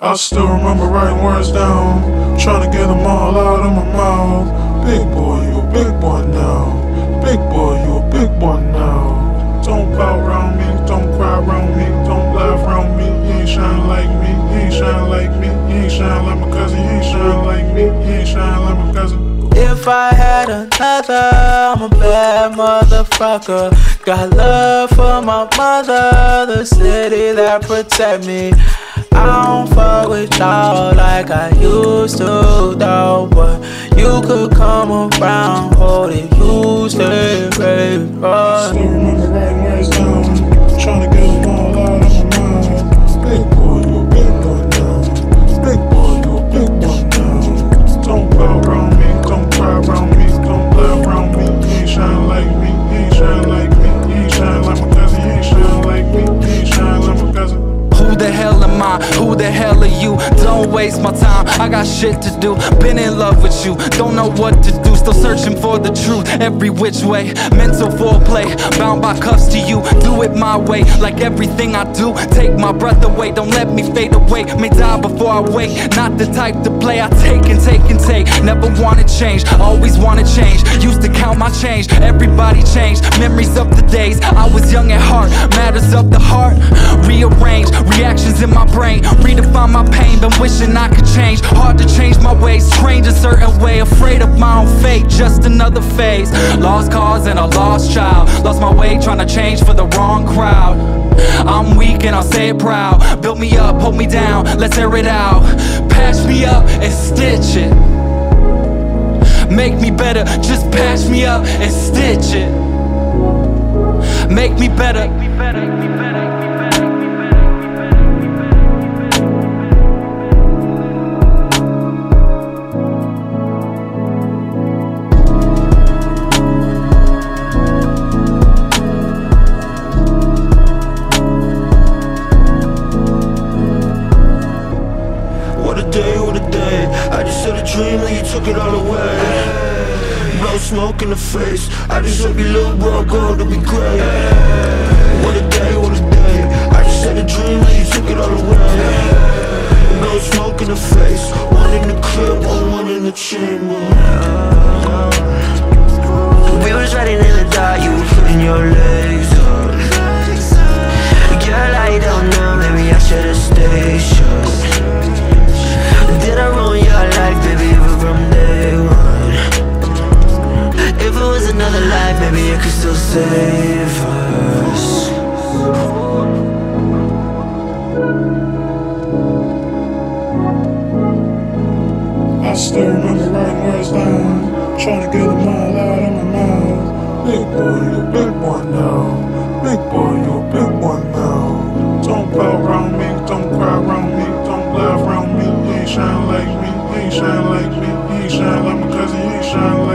I still remember writing words down, trying to get them all out of my mouth. Big boy, you a big boy now. Big boy, you a big boy now. Don't pout around me, don't cry around me, don't laugh around me. You ain't shine like me, you ain't shine like me, you ain't shine like my cousin, you ain't shine like me, you ain't shine like my cousin. If I had another, I'm a bad motherfucker. Got love for my mother, the city that protect me. Like I used to, though. But you could come around, hold it, hell am I? Who the hell are you? Don't waste my time, I got shit to do. Been in love with you, don't know what to do. Still searching for the truth every which way. Mental foreplay, bound by cuffs to you. Do it my way, like everything I do. Take my breath away, don't let me fade away. May die before I wake. Not the type to play, I take and take and take. Never wanna change, always wanna change. Used to count my change, everybody changed. Memories of the days I was young at heart. Matters of the heart, rearrange. Reactions in my brain, redefine my pain. Been wishing I could change. Hard to change my ways, trained a certain way. Afraid of my own fate, just another phase. Lost cause and a lost child. Lost my way trying to change for the wrong crowd. I'm weak and I'll say it proud. Build me up, hold me down, let's air it out. Patch me up and stitch it. Make me better, just patch me up and stitch it. Make me better. What took it all away. No smoke in the face. I just hope your little bro go to be great. What a day, what a day. I just had a dream that you took it all away. No smoke in the face. One in the crib, one, one in the chamber. We was riding in the dark, you were putting your legs save us. I stare on the light eyes down, trying to get them all out of my mouth. Big boy, you big one now. Big boy, you big one now. Don't play around me, don't cry around me, don't laugh around me. He ain't shine like me, he ain't shine like me, he ain't shine like my cousin, he ain't shine like me.